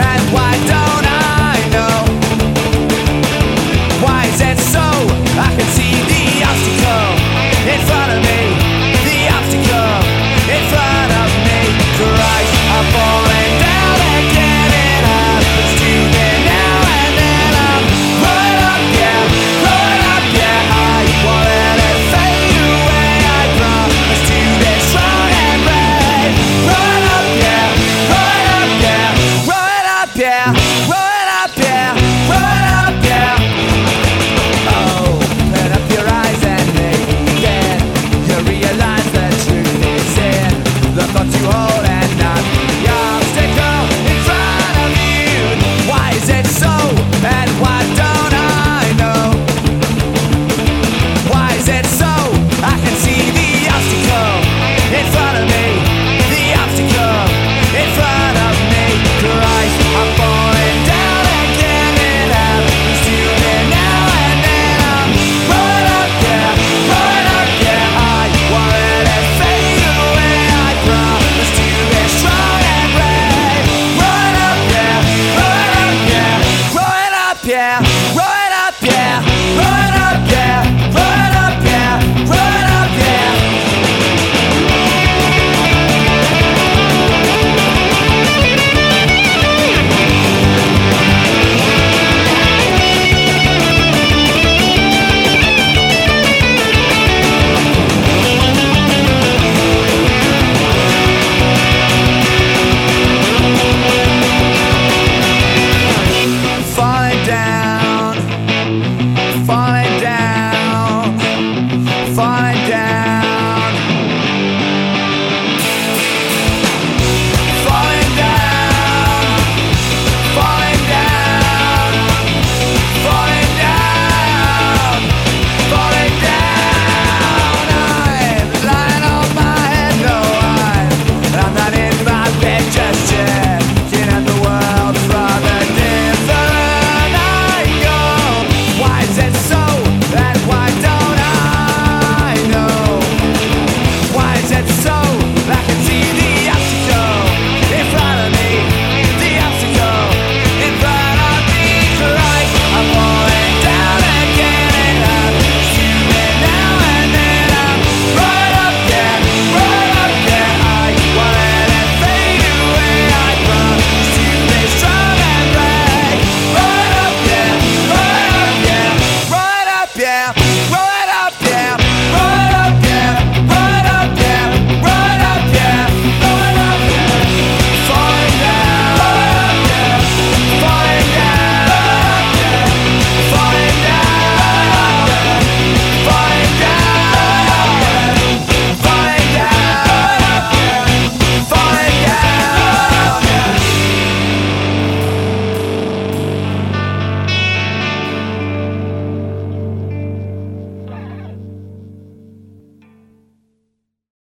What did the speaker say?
and